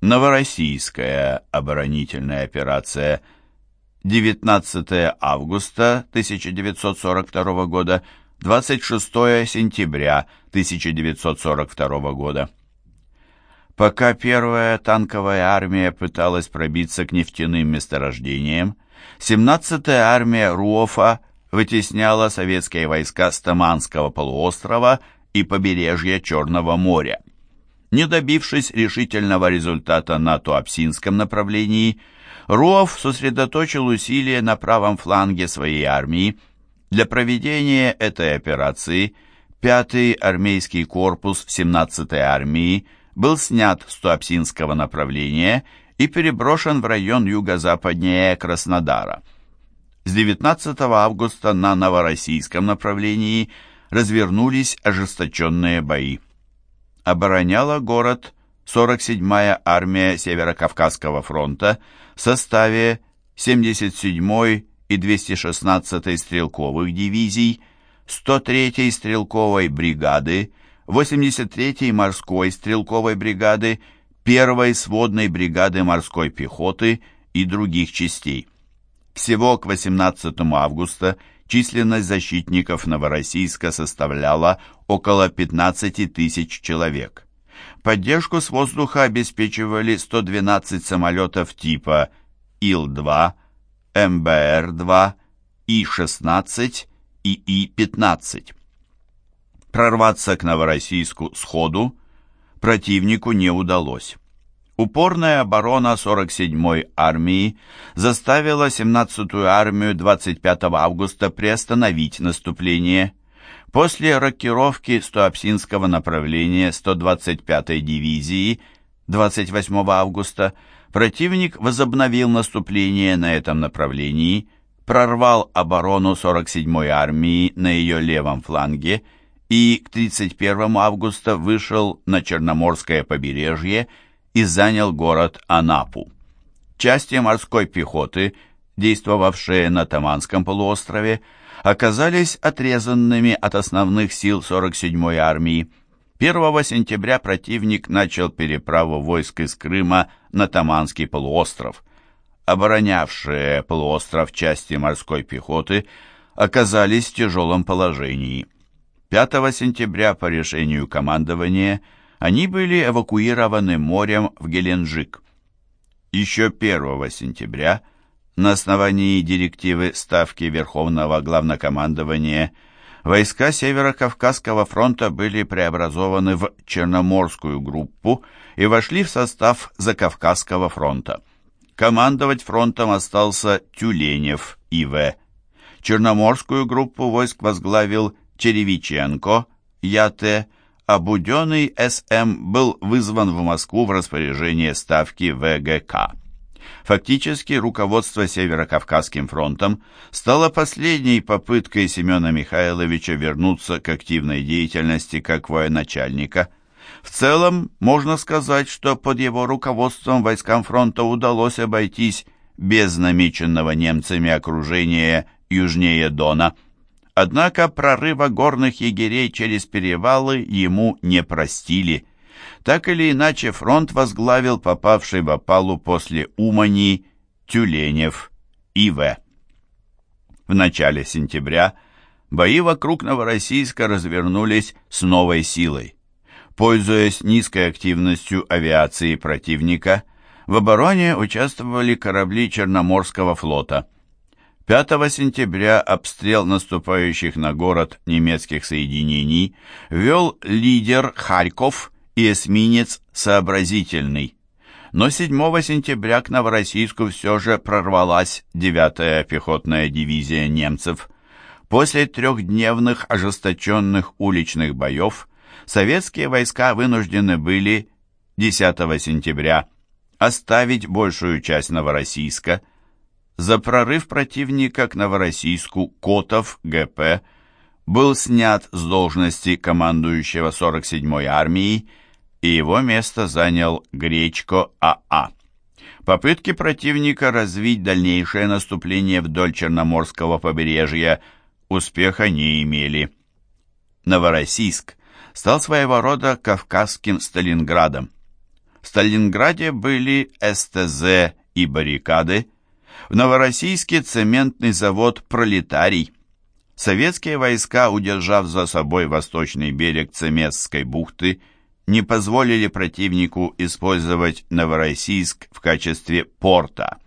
Новороссийская оборонительная операция 19 августа 1942 года, 26 сентября 1942 года. Пока первая танковая армия пыталась пробиться к нефтяным месторождениям, 17-я армия Руофа вытесняла советские войска с Таманского полуострова и побережья Черного моря. Не добившись решительного результата на Туапсинском направлении, Руов сосредоточил усилия на правом фланге своей армии. Для проведения этой операции 5-й армейский корпус 17-й армии был снят с Туапсинского направления и переброшен в район юго-западнее Краснодара. С 19 августа на Новороссийском направлении развернулись ожесточенные бои обороняла город 47-я армия Северо-Кавказского фронта в составе 77-й и 216-й стрелковых дивизий, 103-й стрелковой бригады, 83-й морской стрелковой бригады, 1-й сводной бригады морской пехоты и других частей. Всего к 18 августа численность защитников Новороссийска составляла около 15 тысяч человек. Поддержку с воздуха обеспечивали 112 самолетов типа Ил-2, МБР-2, И-16 и И-15. Прорваться к Новороссийску сходу противнику не удалось. Упорная оборона 47-й армии заставила 17-ю армию 25 августа приостановить наступление. После рокировки Стоапсинского направления 125-й дивизии 28 августа противник возобновил наступление на этом направлении, прорвал оборону 47-й армии на ее левом фланге и к 31 августа вышел на Черноморское побережье и занял город Анапу. Части морской пехоты, действовавшие на Таманском полуострове, оказались отрезанными от основных сил 47-й армии. 1 сентября противник начал переправу войск из Крыма на Таманский полуостров. Оборонявшие полуостров части морской пехоты оказались в тяжелом положении. 5 сентября по решению командования – они были эвакуированы морем в Геленджик. Еще 1 сентября на основании директивы Ставки Верховного Главнокомандования войска Северо-Кавказского фронта были преобразованы в Черноморскую группу и вошли в состав Закавказского фронта. Командовать фронтом остался Тюленев И.В. Черноморскую группу войск возглавил Черевиченко Я.Т., а Буденный С.М. был вызван в Москву в распоряжение ставки ВГК. Фактически руководство Северо-Кавказским фронтом стало последней попыткой Семена Михайловича вернуться к активной деятельности как военачальника. В целом, можно сказать, что под его руководством войскам фронта удалось обойтись без намеченного немцами окружения южнее Дона – Однако прорыва горных егерей через перевалы ему не простили. Так или иначе фронт возглавил попавший в опалу после Умани Тюленев И.В. В начале сентября бои вокруг Новороссийска развернулись с новой силой. Пользуясь низкой активностью авиации противника, в обороне участвовали корабли Черноморского флота – 5 сентября обстрел наступающих на город немецких соединений вел лидер Харьков и эсминец «Сообразительный». Но 7 сентября к Новороссийску все же прорвалась 9-я пехотная дивизия немцев. После трехдневных ожесточенных уличных боев советские войска вынуждены были 10 сентября оставить большую часть Новороссийска – за прорыв противника к Новороссийску Котов ГП был снят с должности командующего 47-й армией, и его место занял Гречко АА. А. Попытки противника развить дальнейшее наступление вдоль Черноморского побережья успеха не имели. Новороссийск стал своего рода Кавказским Сталинградом. В Сталинграде были СТЗ и баррикады. В Новороссийске цементный завод «Пролетарий». Советские войска, удержав за собой восточный берег Цемесской бухты, не позволили противнику использовать Новороссийск в качестве порта.